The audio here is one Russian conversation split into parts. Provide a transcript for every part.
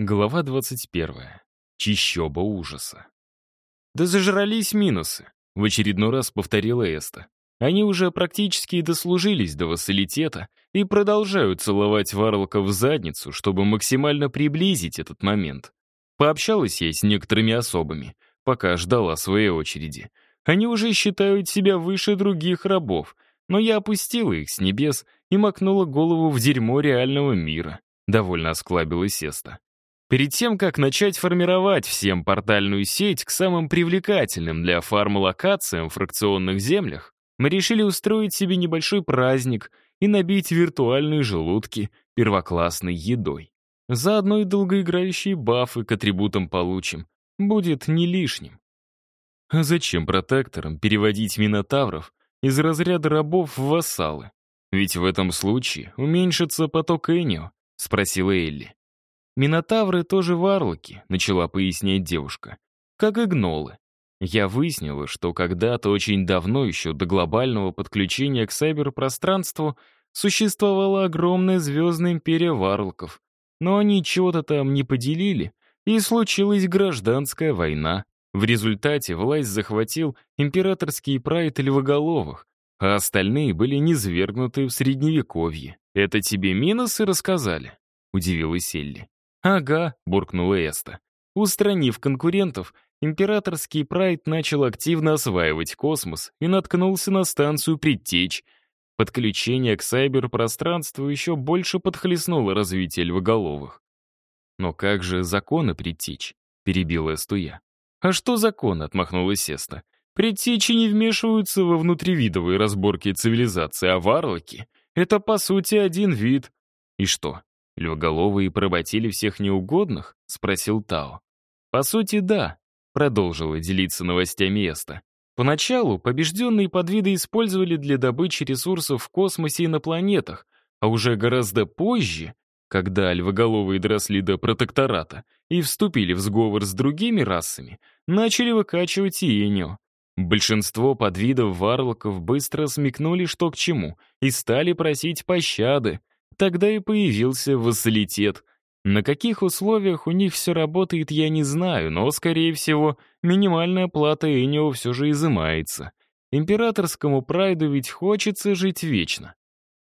Глава 21. Чищоба ужаса. «Да зажрались минусы», — в очередной раз повторила Эста. Они уже практически дослужились до вассалитета и продолжают целовать Варлока в задницу, чтобы максимально приблизить этот момент. Пообщалась я с некоторыми особами, пока ждала своей очереди. Они уже считают себя выше других рабов, но я опустила их с небес и макнула голову в дерьмо реального мира. Довольно осклабилась Эста. Перед тем, как начать формировать всем портальную сеть к самым привлекательным для фармлокациям в фракционных землях, мы решили устроить себе небольшой праздник и набить виртуальные желудки первоклассной едой. Заодно и долгоиграющие бафы к атрибутам получим. Будет не лишним. А зачем протекторам переводить минотавров из разряда рабов в вассалы? Ведь в этом случае уменьшится поток Энио, спросила Элли. «Минотавры тоже варлоки», — начала пояснять девушка. «Как и гнолы. Я выяснила, что когда-то очень давно, еще до глобального подключения к сайберпространству, существовала огромная звездная империя варлоков. Но они чего-то там не поделили, и случилась гражданская война. В результате власть захватил императорский прайд львоголовых, а остальные были низвергнуты в Средневековье. «Это тебе минусы рассказали?» — удивилась Элли. «Ага», — буркнула Эста. Устранив конкурентов, императорский прайд начал активно осваивать космос и наткнулся на станцию «Предтечь». Подключение к сайберпространству еще больше подхлестнуло развитие львоголовых. «Но как же законы «Предтечь»?» — перебила Эстуя. «А что закон?» — отмахнулась Эста. «Предтечи не вмешиваются во внутривидовые разборки цивилизации, а варлоки — это, по сути, один вид. И что, «Львоголовые поработили всех неугодных?» — спросил Тао. «По сути, да», — продолжила делиться новостями Эста. Поначалу побежденные подвиды использовали для добычи ресурсов в космосе и на планетах, а уже гораздо позже, когда львоголовые доросли до протектората и вступили в сговор с другими расами, начали выкачивать иенио. Большинство подвидов варлоков быстро смекнули, что к чему, и стали просить пощады, Тогда и появился вассалитет. На каких условиях у них все работает, я не знаю, но, скорее всего, минимальная плата Энио все же изымается. Императорскому прайду ведь хочется жить вечно.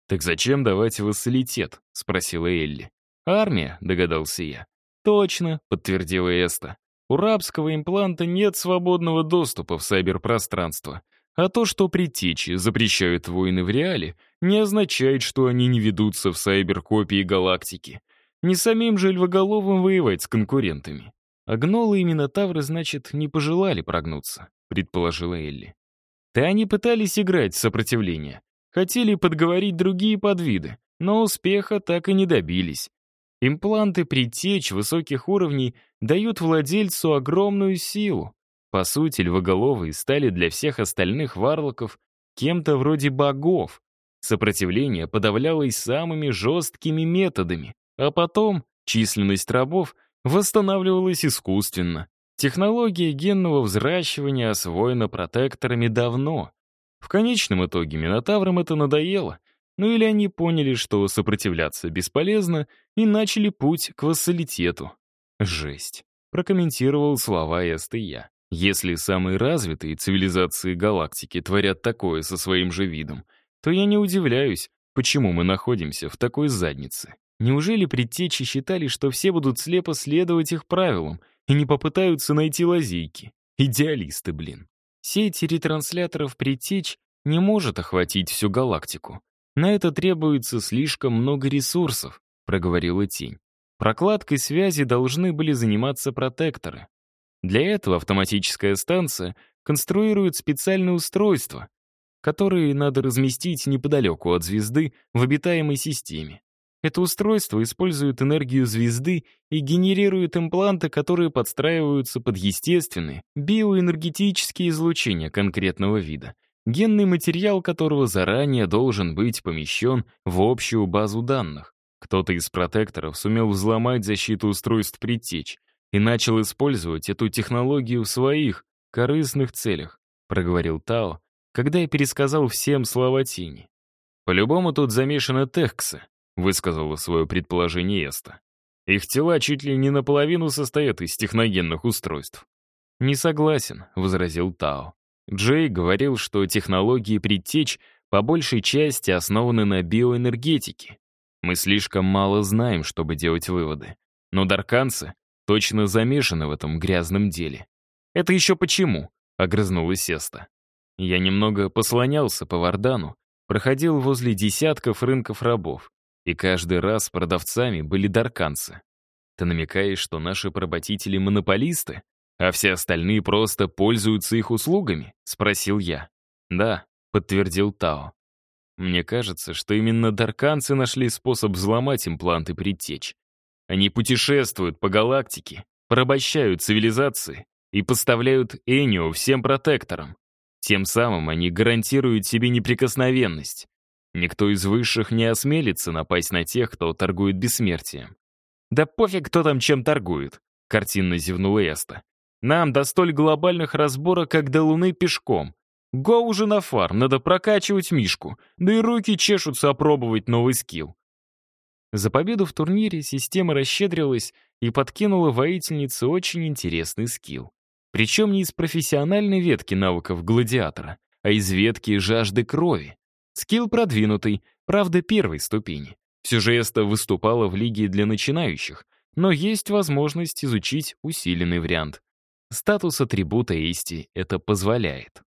«Так зачем давать вассалитет?» — спросила Элли. «Армия», — догадался я. «Точно», — подтвердила Эста. «У рабского импланта нет свободного доступа в сайберпространство. А то, что предтечи запрещают войны в реале, не означает, что они не ведутся в сайберкопии галактики. Не самим же львоголовым воевать с конкурентами. А гнолы и минотавры, значит, не пожелали прогнуться, предположила Элли. Да они пытались играть в сопротивление. Хотели подговорить другие подвиды, но успеха так и не добились. Импланты предтеч высоких уровней дают владельцу огромную силу, по сути, львоголовые стали для всех остальных варлоков кем-то вроде богов. Сопротивление подавлялось самыми жесткими методами, а потом численность рабов восстанавливалась искусственно. Технология генного взращивания освоена протекторами давно. В конечном итоге минотаврам это надоело, ну или они поняли, что сопротивляться бесполезно, и начали путь к вассалитету. Жесть. Прокомментировал слова Эсты. Если самые развитые цивилизации галактики творят такое со своим же видом, то я не удивляюсь, почему мы находимся в такой заднице. Неужели предтечи считали, что все будут слепо следовать их правилам и не попытаются найти лазейки? Идеалисты, блин. Сеть ретрансляторов предтеч не может охватить всю галактику. На это требуется слишком много ресурсов, проговорила тень. Прокладкой связи должны были заниматься протекторы. Для этого автоматическая станция конструирует специальные устройства, которые надо разместить неподалеку от звезды в обитаемой системе. Это устройство использует энергию звезды и генерирует импланты, которые подстраиваются под естественные биоэнергетические излучения конкретного вида, генный материал которого заранее должен быть помещен в общую базу данных. Кто-то из протекторов сумел взломать защиту устройств предтеч, и начал использовать эту технологию в своих корыстных целях», — проговорил Тао, когда я пересказал всем слова тени. «По-любому тут замешаны Техксы», — высказала свое предположение Эста. Их тела чуть ли не наполовину состоят из техногенных устройств. «Не согласен», — возразил Тао. Джей говорил, что технологии предтеч по большей части основаны на биоэнергетике. Мы слишком мало знаем, чтобы делать выводы. Но дарканцы точно замешаны в этом грязном деле. «Это еще почему?» — огрызнулась Сеста. Я немного послонялся по Вардану, проходил возле десятков рынков рабов, и каждый раз продавцами были дарканцы. Ты намекаешь, что наши поработители — монополисты, а все остальные просто пользуются их услугами? Спросил я. Да, подтвердил Тао. Мне кажется, что именно дарканцы нашли способ взломать импланты предтеч. Они путешествуют по галактике, порабощают цивилизации и поставляют Энио всем протекторам. Тем самым они гарантируют себе неприкосновенность. Никто из высших не осмелится напасть на тех, кто торгует бессмертием. «Да пофиг, кто там чем торгует», — картинно зевнула Эста. «Нам до столь глобальных разборок, как до Луны пешком. Го уже на фарм, надо прокачивать Мишку, да и руки чешутся опробовать новый скилл». За победу в турнире система расщедрилась и подкинула воительнице очень интересный скилл. Причем не из профессиональной ветки навыков гладиатора, а из ветки жажды крови. Скилл продвинутый, правда, первой ступени. Все же Эста выступала в лиге для начинающих, но есть возможность изучить усиленный вариант. Статус атрибута Эсти это позволяет.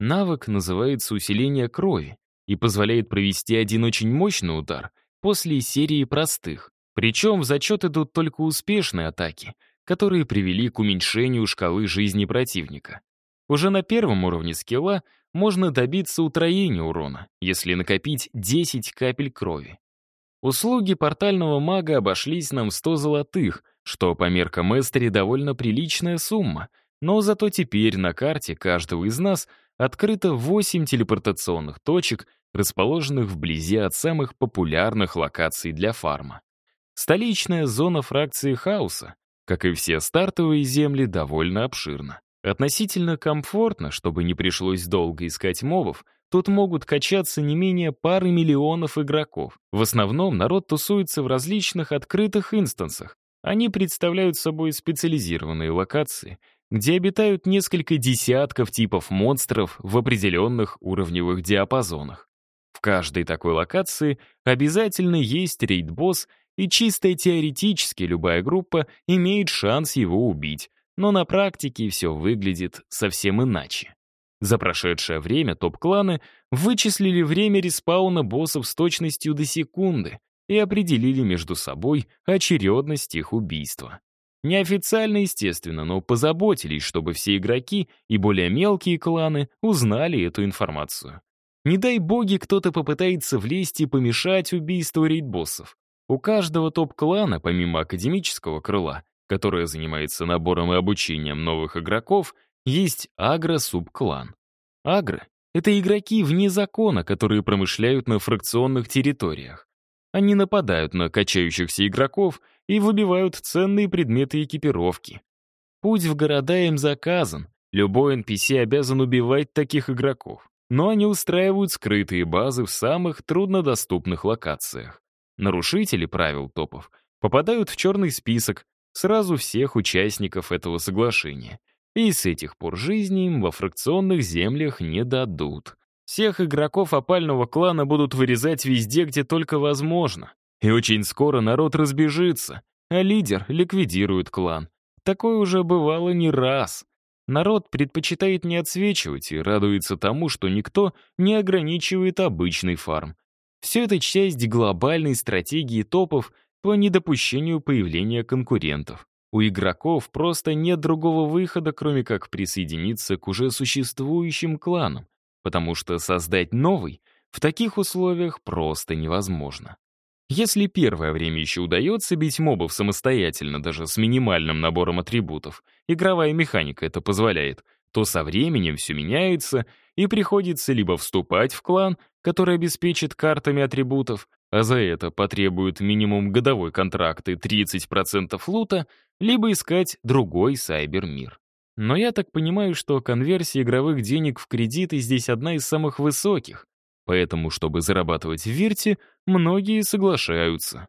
Навык называется усиление крови и позволяет провести один очень мощный удар после серии простых. Причем в зачет идут только успешные атаки, которые привели к уменьшению шкалы жизни противника. Уже на первом уровне скилла можно добиться утроения урона, если накопить 10 капель крови. Услуги портального мага обошлись нам в 100 золотых, что по меркам Эстери довольно приличная сумма, но зато теперь на карте каждого из нас открыто 8 телепортационных точек, расположенных вблизи от самых популярных локаций для фарма. Столичная зона фракции хаоса, как и все стартовые земли, довольно обширна. Относительно комфортно, чтобы не пришлось долго искать мобов, тут могут качаться не менее пары миллионов игроков. В основном народ тусуется в различных открытых инстансах. Они представляют собой специализированные локации, где обитают несколько десятков типов монстров в определенных уровневых диапазонах. В каждой такой локации обязательно есть рейд-босс, и чисто теоретически любая группа имеет шанс его убить, но на практике все выглядит совсем иначе. За прошедшее время топ-кланы вычислили время респауна боссов с точностью до секунды и определили между собой очередность их убийства. Неофициально, естественно, но позаботились, чтобы все игроки и более мелкие кланы узнали эту информацию. Не дай боги, кто-то попытается влезть и помешать убийству рейд-боссов. У каждого топ-клана, помимо академического крыла, которая занимается набором и обучением новых игроков, есть агро-субклан. Агро — это игроки вне закона, которые промышляют на фракционных территориях. Они нападают на качающихся игроков и выбивают ценные предметы экипировки. Путь в города им заказан, любой NPC обязан убивать таких игроков. Но они устраивают скрытые базы в самых труднодоступных локациях. Нарушители правил топов попадают в черный список, сразу всех участников этого соглашения. И с этих пор жизни им во фракционных землях не дадут. Всех игроков опального клана будут вырезать везде, где только возможно. И очень скоро народ разбежится, а лидер ликвидирует клан. Такое уже бывало не раз. Народ предпочитает не отсвечивать и радуется тому, что никто не ограничивает обычный фарм. Все это часть глобальной стратегии топов по недопущению появления конкурентов. У игроков просто нет другого выхода, кроме как присоединиться к уже существующим кланам, потому что создать новый в таких условиях просто невозможно. Если первое время еще удается бить мобов самостоятельно, даже с минимальным набором атрибутов, игровая механика это позволяет, то со временем все меняется, и приходится либо вступать в клан, который обеспечит картами атрибутов, а за это потребует минимум годовой контракт и 30% лута, либо искать другой сайбермир. Но я так понимаю, что конверсия игровых денег в кредиты здесь одна из самых высоких, поэтому, чтобы зарабатывать в Вирте, многие соглашаются.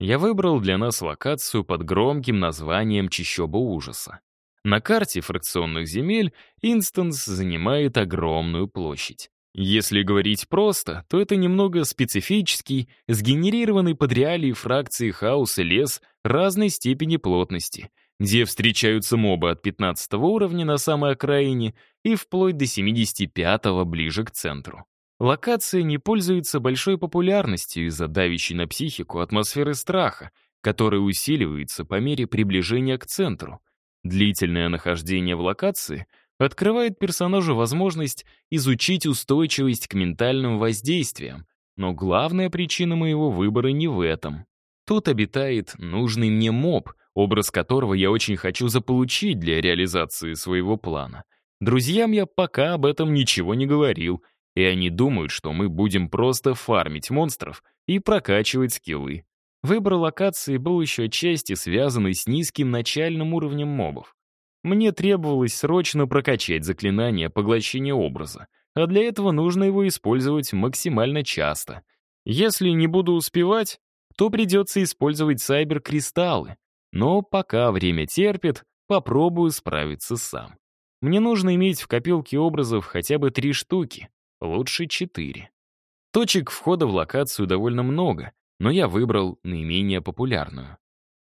Я выбрал для нас локацию под громким названием «Чищоба ужаса». На карте фракционных земель инстанс занимает огромную площадь. Если говорить просто, то это немного специфический, сгенерированный под реалии фракции хаоса лес разной степени плотности, где встречаются мобы от 15 уровня на самой окраине и вплоть до 75 ближе к центру. Локация не пользуется большой популярностью из-за давящей на психику атмосферы страха, которая усиливается по мере приближения к центру. Длительное нахождение в локации открывает персонажу возможность изучить устойчивость к ментальным воздействиям, но главная причина моего выбора не в этом. Тут обитает нужный мне моб, образ которого я очень хочу заполучить для реализации своего плана. Друзьям я пока об этом ничего не говорил, и они думают, что мы будем просто фармить монстров и прокачивать скиллы. Выбор локации был еще отчасти связанный с низким начальным уровнем мобов. Мне требовалось срочно прокачать заклинание поглощения образа, а для этого нужно его использовать максимально часто. Если не буду успевать, то придется использовать сайбер-кристаллы. Но пока время терпит, попробую справиться сам. Мне нужно иметь в копилке образов хотя бы три штуки, лучше четыре. Точек входа в локацию довольно много, но я выбрал наименее популярную.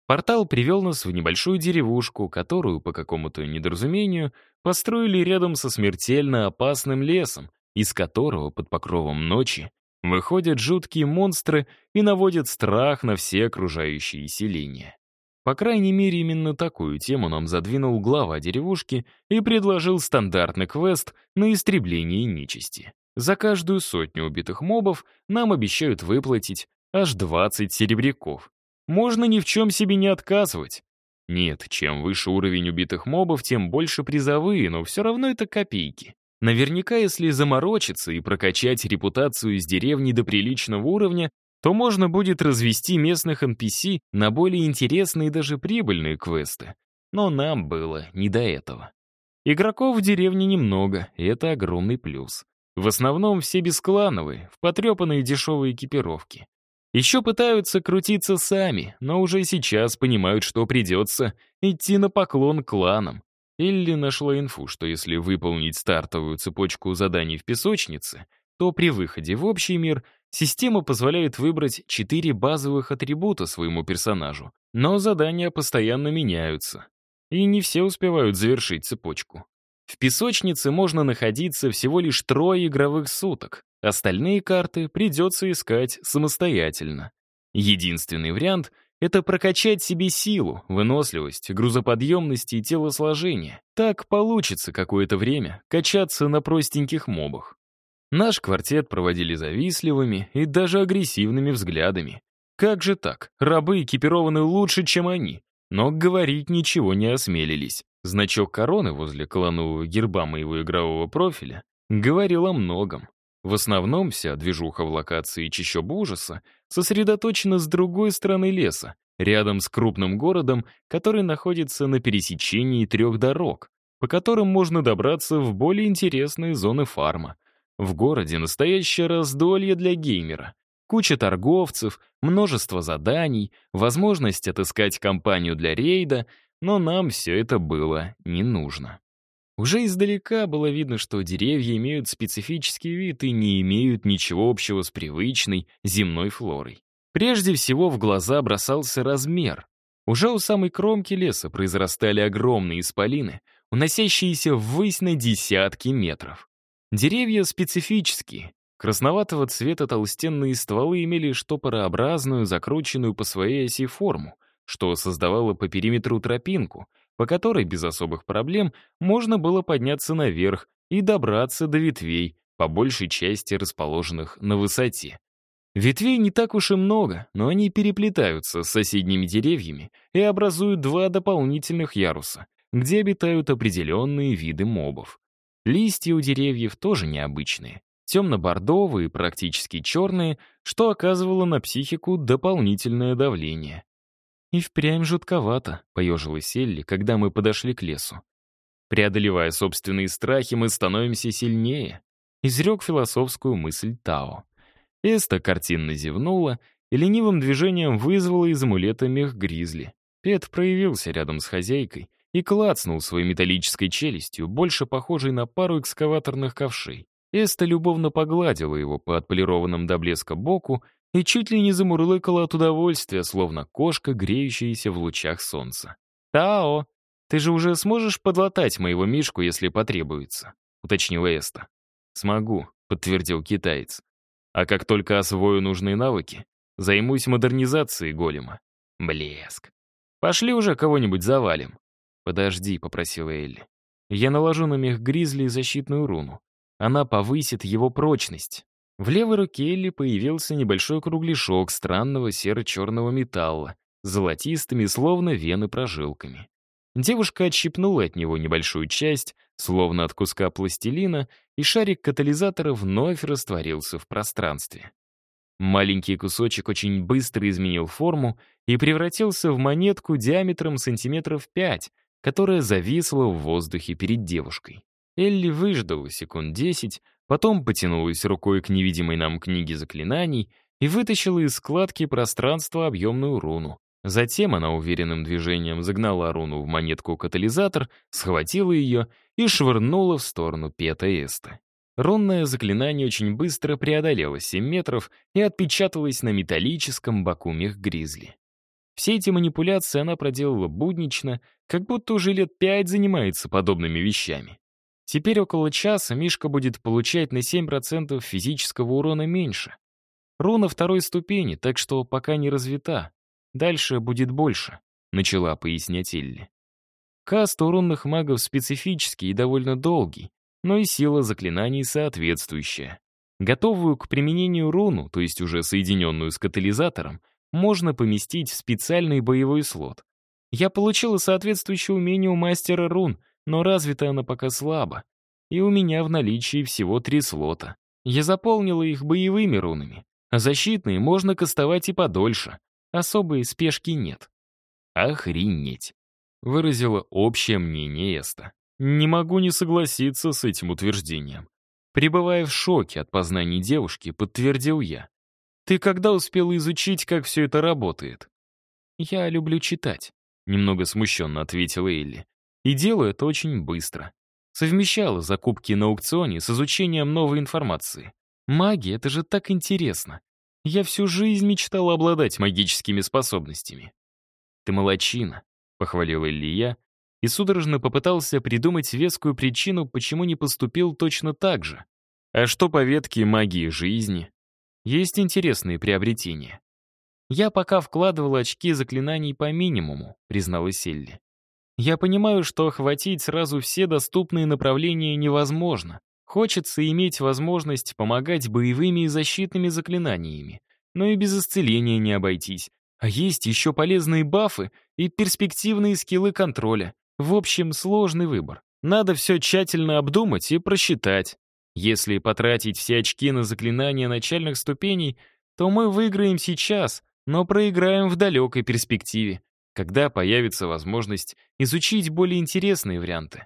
Портал привел нас в небольшую деревушку, которую, по какому-то недоразумению, построили рядом со смертельно опасным лесом, из которого под покровом ночи выходят жуткие монстры и наводят страх на все окружающие селения. По крайней мере, именно такую тему нам задвинул глава деревушки и предложил стандартный квест на истребление нечисти. За каждую сотню убитых мобов нам обещают выплатить аж 20 серебряков. Можно ни в чем себе не отказывать. Нет, чем выше уровень убитых мобов, тем больше призовые, но все равно это копейки. Наверняка, если заморочиться и прокачать репутацию из деревни до приличного уровня, то можно будет развести местных NPC на более интересные и даже прибыльные квесты. Но нам было не до этого. Игроков в деревне немного, и это огромный плюс. В основном все бесклановые, в потрепанной дешевой экипировке. Еще пытаются крутиться сами, но уже сейчас понимают, что придется идти на поклон кланам. Илли нашла инфу, что если выполнить стартовую цепочку заданий в песочнице, то при выходе в общий мир система позволяет выбрать четыре базовых атрибута своему персонажу, но задания постоянно меняются, и не все успевают завершить цепочку. В песочнице можно находиться всего лишь трое игровых суток, Остальные карты придется искать самостоятельно. Единственный вариант — это прокачать себе силу, выносливость, грузоподъемность и телосложение. Так получится какое-то время качаться на простеньких мобах. Наш квартет проводили завистливыми и даже агрессивными взглядами. Как же так? Рабы экипированы лучше, чем они. Но говорить ничего не осмелились. Значок короны возле кланового герба моего игрового профиля говорил о многом. В основном вся движуха в локации Чищоба ужаса сосредоточена с другой стороны леса, рядом с крупным городом, который находится на пересечении трех дорог, по которым можно добраться в более интересные зоны фарма. В городе настоящее раздолье для геймера. Куча торговцев, множество заданий, возможность отыскать компанию для рейда, но нам все это было не нужно. Уже издалека было видно, что деревья имеют специфический вид и не имеют ничего общего с привычной земной флорой. Прежде всего в глаза бросался размер. Уже у самой кромки леса произрастали огромные исполины, уносящиеся ввысь на десятки метров. Деревья специфические. Красноватого цвета толстенные стволы имели штопорообразную, закрученную по своей оси форму, что создавало по периметру тропинку — по которой без особых проблем можно было подняться наверх и добраться до ветвей, по большей части расположенных на высоте. Ветвей не так уж и много, но они переплетаются с соседними деревьями и образуют два дополнительных яруса, где обитают определенные виды мобов. Листья у деревьев тоже необычные, темно-бордовые, практически черные, что оказывало на психику дополнительное давление. «И впрямь жутковато», — поежилась Элли, когда мы подошли к лесу. «Преодолевая собственные страхи, мы становимся сильнее», — изрек философскую мысль Тао. Эста картинно зевнула, и ленивым движением вызвала из амулета мех гризли. Пет проявился рядом с хозяйкой и клацнул своей металлической челюстью, больше похожей на пару экскаваторных ковшей. Эста любовно погладила его по отполированным до блеска боку и чуть ли не замурлыкала от удовольствия, словно кошка, греющаяся в лучах солнца. «Тао, ты же уже сможешь подлатать моего Мишку, если потребуется?» — уточнила Эста. «Смогу», — подтвердил китаец. «А как только освою нужные навыки, займусь модернизацией голема». Блеск. «Пошли уже кого-нибудь завалим». «Подожди», — попросила Элли. «Я наложу на мех Гризли защитную руну. Она повысит его прочность». В левой руке Элли появился небольшой кругляшок странного серо-черного металла, золотистыми, словно вены прожилками. Девушка отщипнула от него небольшую часть, словно от куска пластилина, и шарик катализатора вновь растворился в пространстве. Маленький кусочек очень быстро изменил форму и превратился в монетку диаметром сантиметров пять, которая зависла в воздухе перед девушкой. Элли выждала секунд десять, потом потянулась рукой к невидимой нам книге заклинаний и вытащила из складки пространства объемную руну. Затем она уверенным движением загнала руну в монетку-катализатор, схватила ее и швырнула в сторону Пета Эста. Рунное заклинание очень быстро преодолело 7 метров и отпечаталось на металлическом боку мех Гризли. Все эти манипуляции она проделала буднично, как будто уже лет пять занимается подобными вещами. Теперь около часа Мишка будет получать на 7% физического урона меньше. Руна второй ступени, так что пока не развита. Дальше будет больше», — начала пояснять Элли. Каст у рунных магов специфический и довольно долгий, но и сила заклинаний соответствующая. Готовую к применению руну, то есть уже соединенную с катализатором, можно поместить в специальный боевой слот. Я получила соответствующее умение у мастера рун, но развита она пока слабо. И у меня в наличии всего три слота. Я заполнила их боевыми рунами, а защитные можно кастовать и подольше, Особой спешки нет. Охренеть. Выразила общее мнение Эста. Не могу не согласиться с этим утверждением. Пребывая в шоке от познаний девушки, подтвердил я. Ты когда успела изучить, как все это работает? Я люблю читать, немного смущенно ответила Элли. И делаю это очень быстро. Совмещала закупки на аукционе с изучением новой информации. Магия — это же так интересно. Я всю жизнь мечтал обладать магическими способностями. «Ты молочина», — похвалил Илья, и судорожно попытался придумать вескую причину, почему не поступил точно так же. А что по ветке магии жизни? Есть интересные приобретения. Я пока вкладывал очки заклинаний по минимуму, призналась Элли. Я понимаю, что охватить сразу все доступные направления невозможно, Хочется иметь возможность помогать боевыми и защитными заклинаниями, но и без исцеления не обойтись. А есть еще полезные бафы и перспективные скиллы контроля. В общем, сложный выбор. Надо все тщательно обдумать и просчитать. Если потратить все очки на заклинания начальных ступеней, то мы выиграем сейчас, но проиграем в далекой перспективе, когда появится возможность изучить более интересные варианты.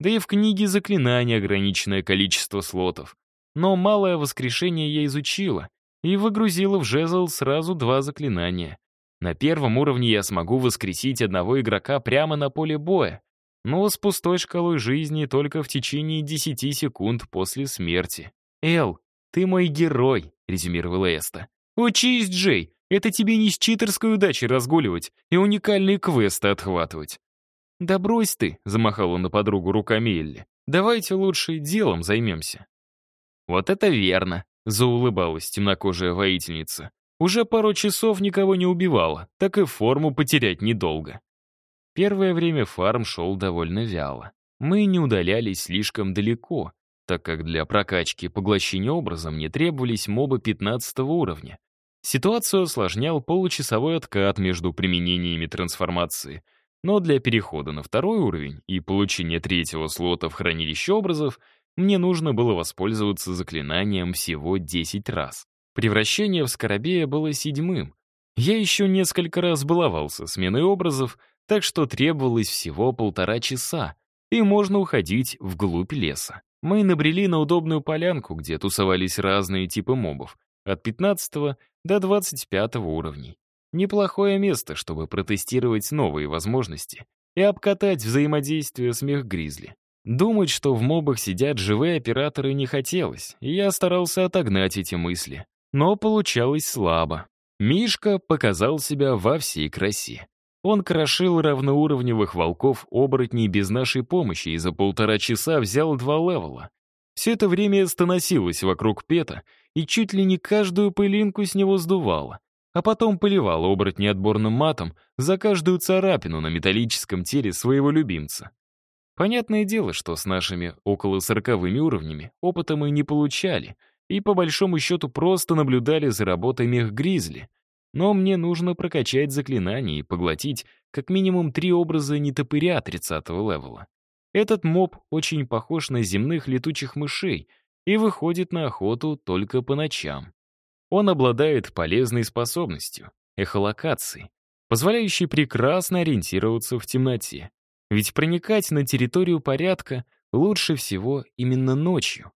Да и в книге заклинаний ограниченное количество слотов. Но малое воскрешение я изучила и выгрузила в жезл сразу два заклинания. На первом уровне я смогу воскресить одного игрока прямо на поле боя, но с пустой шкалой жизни только в течение 10 секунд после смерти. «Эл, ты мой герой», — резюмировала Эста. «Учись, Джей, это тебе не с читерской удачей разгуливать и уникальные квесты отхватывать. «Да брось ты», — замахала на подругу руками Элли. «Давайте лучше делом займемся». «Вот это верно», — заулыбалась темнокожая воительница. «Уже пару часов никого не убивала, так и форму потерять недолго». Первое время фарм шел довольно вяло. Мы не удалялись слишком далеко, так как для прокачки поглощения образа мне требовались мобы 15 уровня. Ситуацию осложнял получасовой откат между применениями трансформации — но для перехода на второй уровень и получения третьего слота в хранилище образов мне нужно было воспользоваться заклинанием всего 10 раз. Превращение в скоробея было седьмым. Я еще несколько раз баловался сменой образов, так что требовалось всего полтора часа, и можно уходить вглубь леса. Мы набрели на удобную полянку, где тусовались разные типы мобов, от 15 до 25 уровней. Неплохое место, чтобы протестировать новые возможности и обкатать взаимодействие с мех-гризли. Думать, что в мобах сидят живые операторы, не хотелось, и я старался отогнать эти мысли. Но получалось слабо. Мишка показал себя во всей красе. Он крошил равноуровневых волков-оборотней без нашей помощи и за полтора часа взял два левела. Все это время становилось вокруг Пета и чуть ли не каждую пылинку с него сдувало, а потом поливал оборотни отборным матом за каждую царапину на металлическом теле своего любимца. Понятное дело, что с нашими около сороковыми уровнями опыта мы не получали и по большому счету просто наблюдали за работой мех-гризли. Но мне нужно прокачать заклинание и поглотить как минимум три образа нетопыря 30 левела. Этот моб очень похож на земных летучих мышей и выходит на охоту только по ночам. Он обладает полезной способностью — эхолокацией, позволяющей прекрасно ориентироваться в темноте. Ведь проникать на территорию порядка лучше всего именно ночью.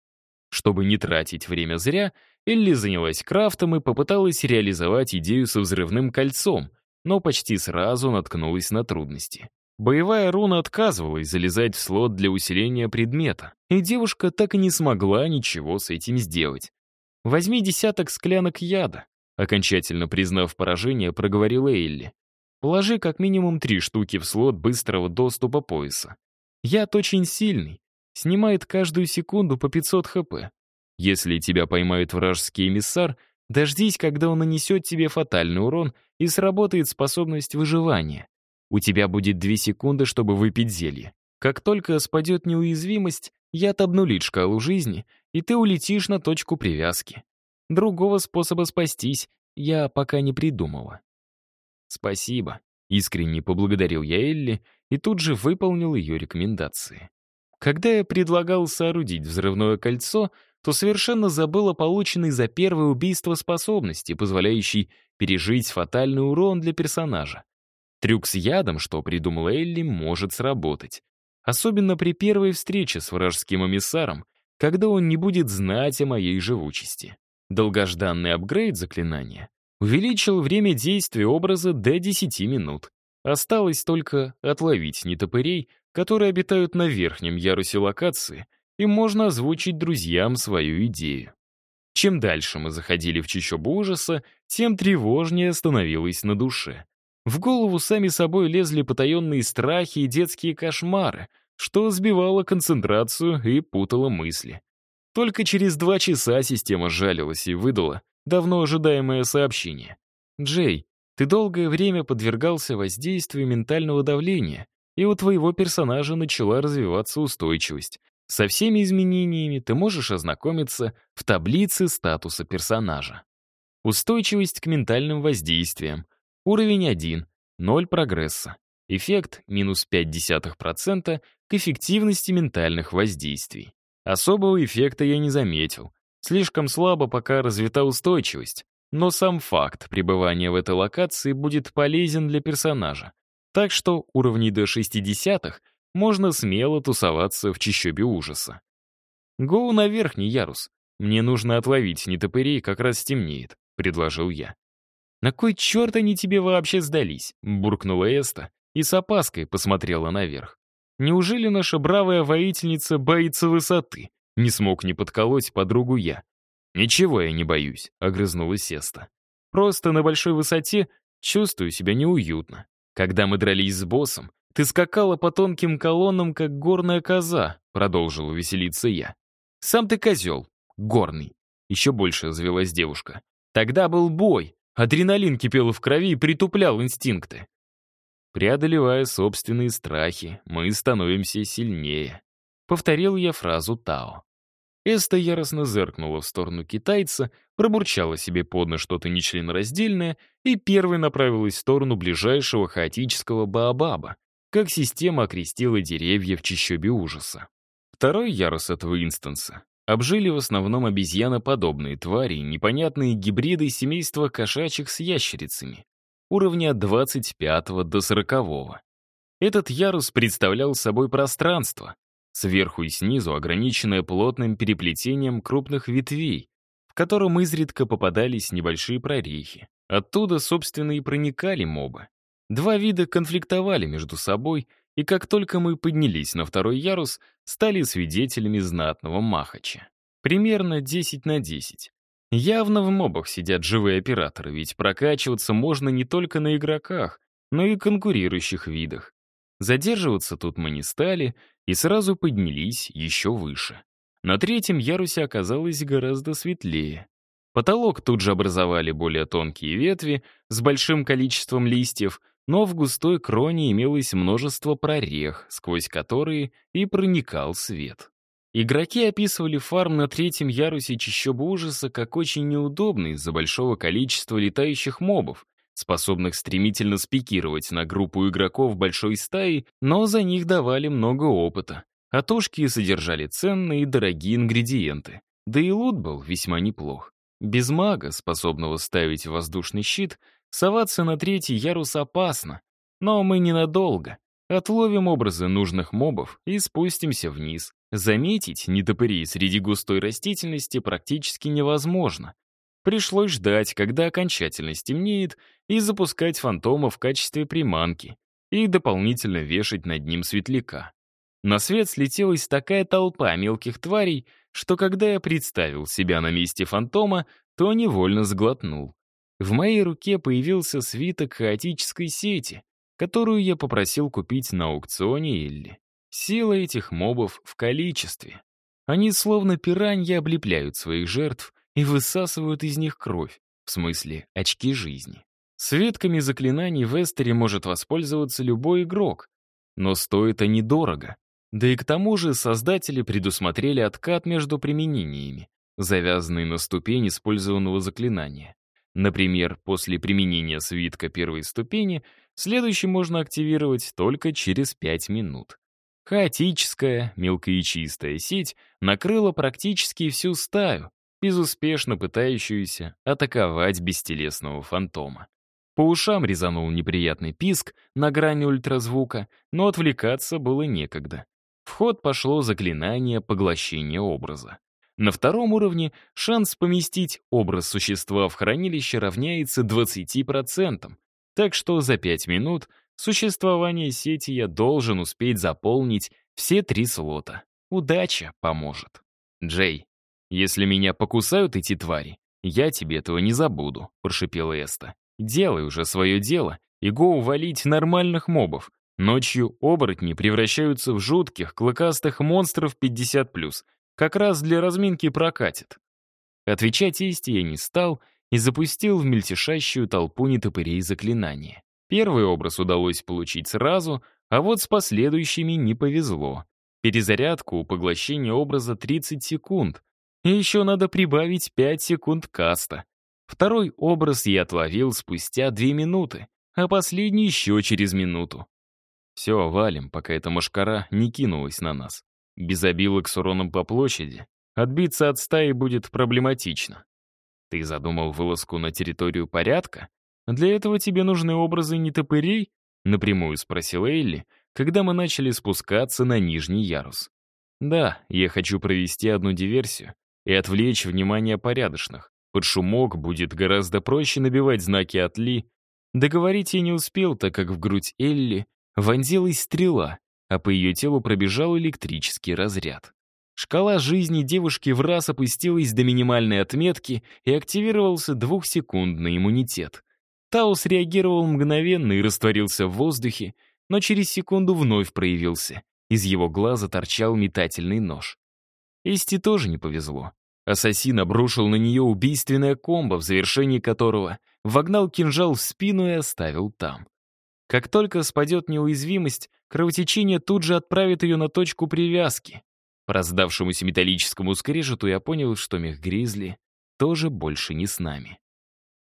Чтобы не тратить время зря, Элли занялась крафтом и попыталась реализовать идею со взрывным кольцом, но почти сразу наткнулась на трудности. Боевая руна отказывалась залезать в слот для усиления предмета, и девушка так и не смогла ничего с этим сделать. «Возьми десяток склянок яда», окончательно признав поражение, проговорила Элли. Положи как минимум три штуки в слот быстрого доступа пояса. Яд очень сильный, снимает каждую секунду по 500 хп. Если тебя поймает вражеский эмиссар, дождись, когда он нанесет тебе фатальный урон и сработает способность выживания. У тебя будет две секунды, чтобы выпить зелье. Как только спадет неуязвимость, яд обнулит шкалу жизни, и ты улетишь на точку привязки. Другого способа спастись я пока не придумала. «Спасибо», — искренне поблагодарил я Элли и тут же выполнил ее рекомендации. Когда я предлагал соорудить взрывное кольцо, то совершенно забыл о полученной за первое убийство способности, позволяющей пережить фатальный урон для персонажа. Трюк с ядом, что придумала Элли, может сработать. Особенно при первой встрече с вражеским эмиссаром, когда он не будет знать о моей живучести. Долгожданный апгрейд заклинания увеличил время действия образа до 10 минут. Осталось только отловить нетопырей, которые обитают на верхнем ярусе локации, и можно озвучить друзьям свою идею. Чем дальше мы заходили в чащобу ужаса, тем тревожнее становилось на душе. В голову сами собой лезли потаенные страхи и детские кошмары, что сбивало концентрацию и путало мысли. Только через два часа система жалилась и выдала давно ожидаемое сообщение. «Джей, ты долгое время подвергался воздействию ментального давления, и у твоего персонажа начала развиваться устойчивость. Со всеми изменениями ты можешь ознакомиться в таблице статуса персонажа. Устойчивость к ментальным воздействиям. Уровень 1. 0 прогресса. Эффект минус 0,5% к эффективности ментальных воздействий. Особого эффекта я не заметил. Слишком слабо пока развита устойчивость, но сам факт пребывания в этой локации будет полезен для персонажа. Так что уровней до 60-х можно смело тусоваться в чищобе ужаса. «Гоу на верхний ярус. Мне нужно отловить нетопырей, как раз стемнеет», — предложил я. «На кой черт они тебе вообще сдались?» — буркнула Эста и с опаской посмотрела наверх. «Неужели наша бравая воительница боится высоты?» Не смог не подколоть подругу я. «Ничего я не боюсь», — огрызнулась Сеста. «Просто на большой высоте чувствую себя неуютно. Когда мы дрались с боссом, ты скакала по тонким колоннам, как горная коза», — продолжила веселиться я. «Сам ты козел, горный», — еще больше развелась девушка. «Тогда был бой, адреналин кипел в крови и притуплял инстинкты. Преодолевая собственные страхи, мы становимся сильнее. Повторил я фразу Тао. Эста яростно зыркнула в сторону китайца, пробурчала себе под нос что-то нечленораздельное и первой направилась в сторону ближайшего хаотического Баобаба, как система окрестила деревья в чащобе ужаса. Второй ярус этого инстанса обжили в основном обезьяноподобные твари, непонятные гибриды семейства кошачьих с ящерицами, уровня от 25 до 40. Этот ярус представлял собой пространство, сверху и снизу ограниченное плотным переплетением крупных ветвей, в котором изредка попадались небольшие прорехи. Оттуда, собственно, и проникали мобы. Два вида конфликтовали между собой, и как только мы поднялись на второй ярус, стали свидетелями знатного махача. Примерно 10 на 10. Явно в мобах сидят живые операторы, ведь прокачиваться можно не только на игроках, но и конкурирующих видах. Задерживаться тут мы не стали и сразу поднялись еще выше. На третьем ярусе оказалось гораздо светлее. Потолок тут же образовали более тонкие ветви с большим количеством листьев, но в густой кроне имелось множество прорех, сквозь которые и проникал свет. Игроки описывали фарм на третьем ярусе чищобы ужаса как очень неудобный из-за большого количества летающих мобов, способных стремительно спикировать на группу игроков большой стаи, но за них давали много опыта. А тушки содержали ценные и дорогие ингредиенты. Да и лут был весьма неплох. Без мага, способного ставить воздушный щит, соваться на третий ярус опасно. Но мы ненадолго. Отловим образы нужных мобов и спустимся вниз. Заметить нетопырей среди густой растительности практически невозможно. Пришлось ждать, когда окончательно стемнеет, и запускать фантома в качестве приманки, и дополнительно вешать над ним светляка. На свет слетелась такая толпа мелких тварей, что когда я представил себя на месте фантома, то невольно сглотнул. В моей руке появился свиток хаотической сети, которую я попросил купить на аукционе Элли. Сила этих мобов в количестве. Они словно пираньи облепляют своих жертв и высасывают из них кровь, в смысле очки жизни. Светками заклинаний в Эстере может воспользоваться любой игрок, но стоит они дорого. Да и к тому же создатели предусмотрели откат между применениями, завязанный на ступень использованного заклинания. Например, после применения свитка первой ступени следующий можно активировать только через 5 минут. Хаотическая, мелкоячистая сеть накрыла практически всю стаю, безуспешно пытающуюся атаковать бестелесного фантома. По ушам резанул неприятный писк на грани ультразвука, но отвлекаться было некогда. В ход пошло заклинание поглощения образа. На втором уровне шанс поместить образ существа в хранилище равняется 20%, так что за 5 минут существование сети я должен успеть заполнить все три слота. Удача поможет. Джей, если меня покусают эти твари, я тебе этого не забуду, прошипела Эста. Делай уже свое дело и го увалить нормальных мобов. Ночью оборотни превращаются в жутких, клыкастых монстров 50+. Как раз для разминки прокатит. Отвечать Эсте я не стал и запустил в мельтешащую толпу нетопырей заклинания. Первый образ удалось получить сразу, а вот с последующими не повезло. Перезарядку у поглощения образа 30 секунд. И еще надо прибавить 5 секунд каста. Второй образ я отловил спустя 2 минуты, а последний еще через минуту. Все, валим, пока эта мошкара не кинулась на нас. Без обилок с уроном по площади отбиться от стаи будет проблематично. Ты задумал вылазку на территорию порядка? Для этого тебе нужны образы не топырей? Напрямую спросила Элли, когда мы начали спускаться на нижний ярус. Да, я хочу провести одну диверсию и отвлечь внимание порядочных. Под шумок будет гораздо проще набивать знаки от Ли. Договорить я не успел, так как в грудь Элли вонзилась стрела, а по ее телу пробежал электрический разряд. Шкала жизни девушки в раз опустилась до минимальной отметки и активировался двухсекундный иммунитет. Таус реагировал мгновенно и растворился в воздухе, но через секунду вновь проявился. Из его глаза торчал метательный нож. Эсти тоже не повезло. Ассасин обрушил на нее убийственное комбо, в завершении которого вогнал кинжал в спину и оставил там. Как только спадет неуязвимость, кровотечение тут же отправит ее на точку привязки. По раздавшемуся металлическому скрежету я понял, что мех Гризли тоже больше не с нами.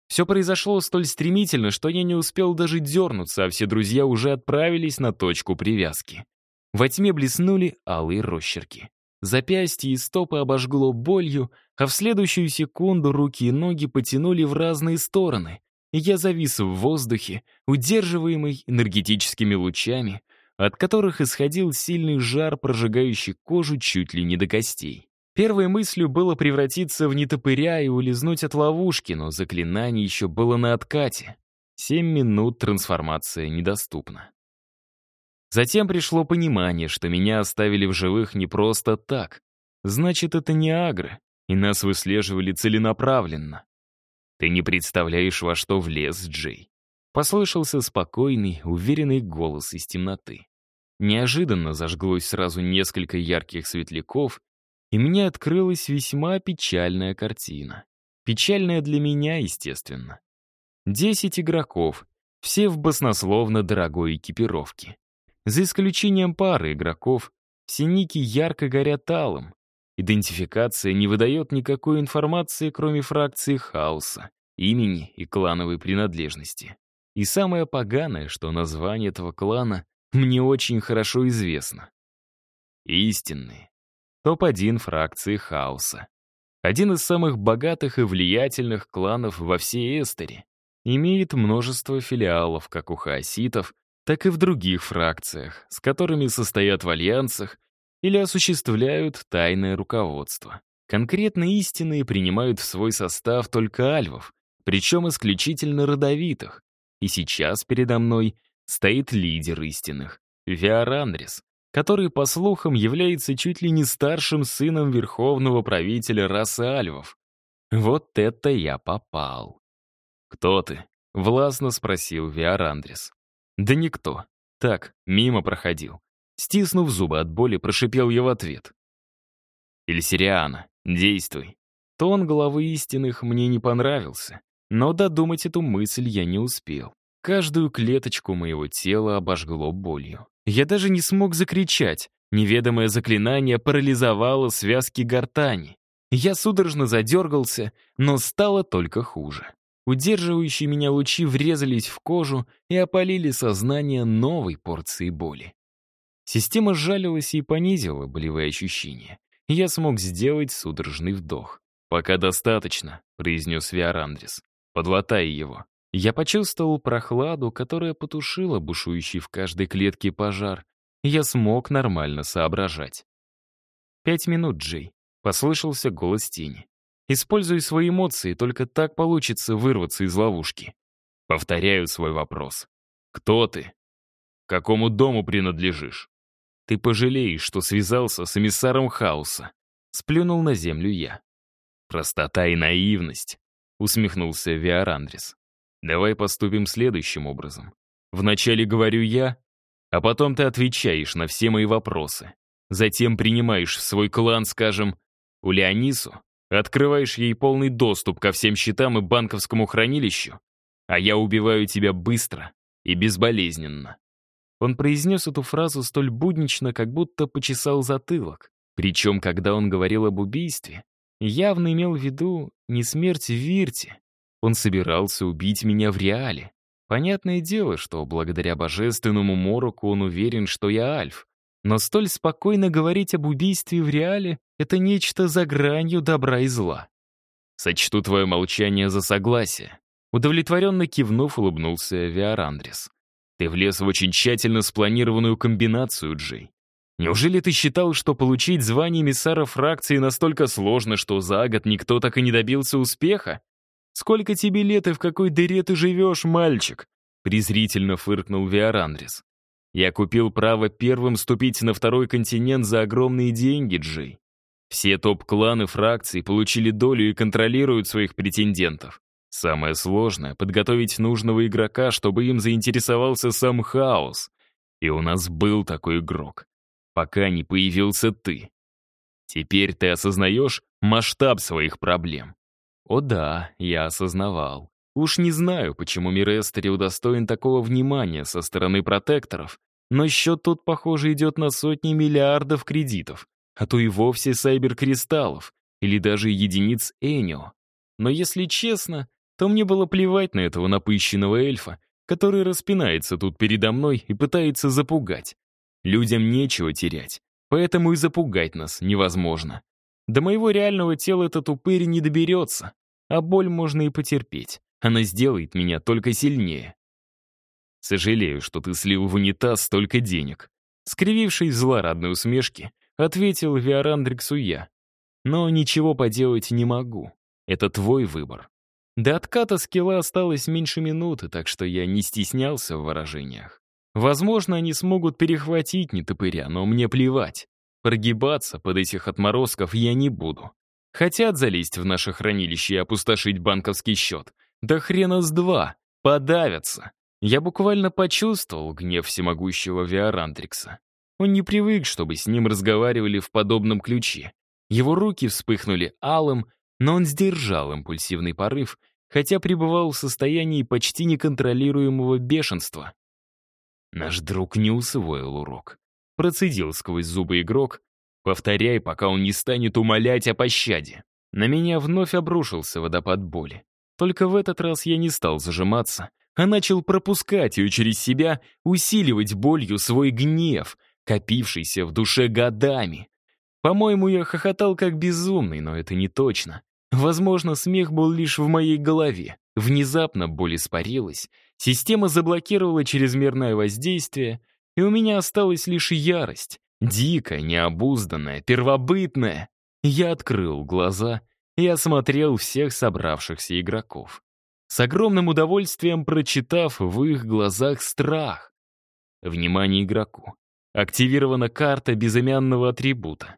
Все произошло столь стремительно, что я не успел даже дернуться, а все друзья уже отправились на точку привязки. Во тьме блеснули алые росчерки. Запястье и стопы обожгло болью, а в следующую секунду руки и ноги потянули в разные стороны, и я завис в воздухе, удерживаемый энергетическими лучами, от которых исходил сильный жар, прожигающий кожу чуть ли не до костей. Первой мыслью было превратиться в нетопыря и улизнуть от ловушки, но заклинание еще было на откате. Семь минут трансформация недоступна. Затем пришло понимание, что меня оставили в живых не просто так. Значит, это не агры, и нас выслеживали целенаправленно. «Ты не представляешь, во что влез, Джей», Послышался спокойный, уверенный голос из темноты. Неожиданно зажглось сразу несколько ярких светляков, и мне открылась весьма печальная картина. Печальная для меня, естественно. Десять игроков, все в баснословно дорогой экипировке. За исключением пары игроков, все ники ярко горят алым. Идентификация не выдает никакой информации, кроме фракции хаоса, имени и клановой принадлежности. И самое поганое, что название этого клана мне очень хорошо известно. Истинные. Топ-1 фракции хаоса. Один из самых богатых и влиятельных кланов во всей Эстере. Имеет множество филиалов как у хаоситов, так и в других фракциях, с которыми состоят в альянсах или осуществляют тайное руководство. Конкретно истинные принимают в свой состав только альвов, причем исключительно родовитых, и сейчас передо мной стоит лидер истинных, Виарандрис, который, по слухам, является чуть ли не старшим сыном верховного правителя расы альвов. Вот это я попал. «Кто ты?» — властно спросил Виарандрис. «Да никто. Так, мимо проходил». Стиснув зубы от боли, прошипел я в ответ. «Ильсириана, действуй». Тон главы истинных мне не понравился, но додумать эту мысль я не успел. Каждую клеточку моего тела обожгло болью. Я даже не смог закричать. Неведомое заклинание парализовало связки гортани. Я судорожно задергался, но стало только хуже. Удерживающие меня лучи врезались в кожу и опалили сознание новой порции боли. Система сжалилась и понизила болевые ощущения. Я смог сделать судорожный вдох. «Пока достаточно», — произнес Виарандрис. Подлатай его. Я почувствовал прохладу, которая потушила бушующий в каждой клетке пожар. Я смог нормально соображать. «Пять минут, Джей», — послышался голос тени. «Используй свои эмоции, только так получится вырваться из ловушки». Повторяю свой вопрос. «Кто ты? Какому дому принадлежишь?» «Ты пожалеешь, что связался с эмиссаром хаоса», — сплюнул на землю я. Простота и наивность усмехнулся Виарандрис. «Давай поступим следующим образом. Вначале говорю я, а потом ты отвечаешь на все мои вопросы. Затем принимаешь в свой клан, скажем, у Леонису, открываешь ей полный доступ ко всем счетам и банковскому хранилищу, а я убиваю тебя быстро и безболезненно». Он произнес эту фразу столь буднично, как будто почесал затылок. Причем, когда он говорил об убийстве, явно имел в виду не смерть в Вирте. Он собирался убить меня в реале. Понятное дело, что благодаря божественному мороку он уверен, что я Альф. Но столь спокойно говорить об убийстве в реале — это нечто за гранью добра и зла. Сочту твое молчание за согласие. Удовлетворенно кивнув, улыбнулся Виарандрис. Ты влез в очень тщательно спланированную комбинацию, Джей. Неужели ты считал, что получить звание эмиссара фракции настолько сложно, что за год никто так и не добился успеха? Сколько тебе лет и в какой дыре ты живешь, мальчик?» презрительно фыркнул Виарандрис. «Я купил право первым ступить на второй континент за огромные деньги, Джей. Все топ-кланы фракций получили долю и контролируют своих претендентов. Самое сложное — подготовить нужного игрока, чтобы им заинтересовался сам хаос. И у нас был такой игрок пока не появился ты. Теперь ты осознаешь масштаб своих проблем. О да, я осознавал. Уж не знаю, почему мир Эстери удостоен такого внимания со стороны протекторов, но счет тут, похоже, идет на сотни миллиардов кредитов, а то и вовсе сайберкристаллов, или даже единиц Энио. Но если честно, то мне было плевать на этого напыщенного эльфа, который распинается тут передо мной и пытается запугать. Людям нечего терять, поэтому и запугать нас невозможно. До моего реального тела этот упырь не доберется, а боль можно и потерпеть. Она сделает меня только сильнее. Сожалею, что ты слил в унитаз столько денег. Скривившись злорадной усмешке, ответил Виарандриксу я. Но ничего поделать не могу. Это твой выбор. До отката скилла осталось меньше минуты, так что я не стеснялся в выражениях. Возможно, они смогут перехватить нетопыря, но мне плевать. Прогибаться под этих отморозков я не буду. Хотят залезть в наше хранилище и опустошить банковский счет. Да хрена с два. Подавятся. Я буквально почувствовал гнев всемогущего Виарантрикса. Он не привык, чтобы с ним разговаривали в подобном ключе. Его руки вспыхнули алым, но он сдержал импульсивный порыв, хотя пребывал в состоянии почти неконтролируемого бешенства. Наш друг не усвоил урок. Процедил сквозь зубы игрок. Повторяй, пока он не станет умолять о пощаде. На меня вновь обрушился водопад боли. Только в этот раз я не стал зажиматься, а начал пропускать ее через себя, усиливать болью свой гнев, копившийся в душе годами. По-моему, я хохотал как безумный, но это не точно. Возможно, смех был лишь в моей голове. Внезапно боль испарилась, система заблокировала чрезмерное воздействие, и у меня осталась лишь ярость, дикая, необузданная, первобытная. Я открыл глаза и осмотрел всех собравшихся игроков. С огромным удовольствием прочитав в их глазах страх. Внимание игроку. Активирована карта безымянного атрибута.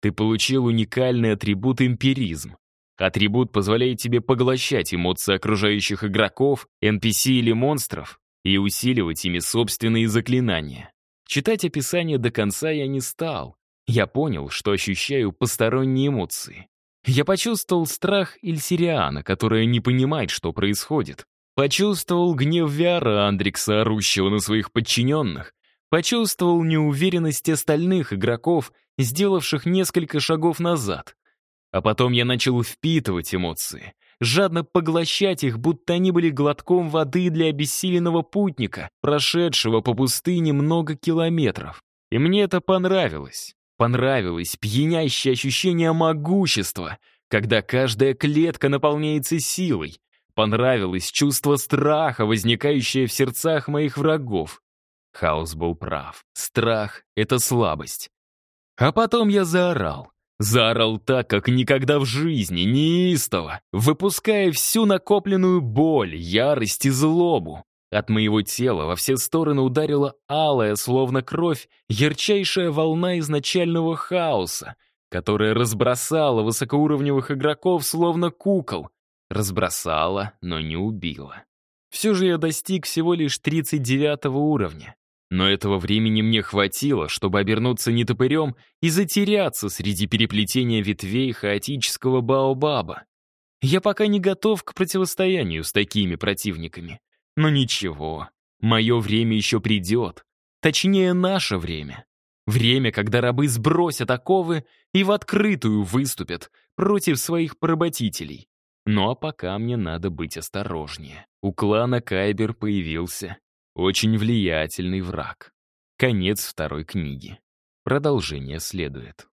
Ты получил уникальный атрибут «Эмпиризм». Атрибут позволяет тебе поглощать эмоции окружающих игроков, NPC или монстров и усиливать ими собственные заклинания. Читать описание до конца я не стал. Я понял, что ощущаю посторонние эмоции. Я почувствовал страх Ильсириана, которая не понимает, что происходит. Почувствовал гнев Виара Андрикса, орущего на своих подчиненных. Почувствовал неуверенность остальных игроков, сделавших несколько шагов назад. А потом я начал впитывать эмоции, жадно поглощать их, будто они были глотком воды для обессиленного путника, прошедшего по пустыне много километров. И мне это понравилось. Понравилось пьянящее ощущение могущества, когда каждая клетка наполняется силой. Понравилось чувство страха, возникающее в сердцах моих врагов. Хаос был прав. Страх — это слабость. А потом я заорал. Заорал так, как никогда в жизни, неистово, выпуская всю накопленную боль, ярость и злобу. От моего тела во все стороны ударила алая, словно кровь, ярчайшая волна изначального хаоса, которая разбросала высокоуровневых игроков, словно кукол. Разбросала, но не убила. Все же я достиг всего лишь 39 уровня. Но этого времени мне хватило, чтобы обернуться нетопырем и затеряться среди переплетения ветвей хаотического Баобаба. Я пока не готов к противостоянию с такими противниками. Но ничего, мое время еще придет. Точнее, наше время. Время, когда рабы сбросят оковы и в открытую выступят против своих поработителей. Ну а пока мне надо быть осторожнее. У клана Кайбер появился очень влиятельный враг. Конец второй книги. Продолжение следует.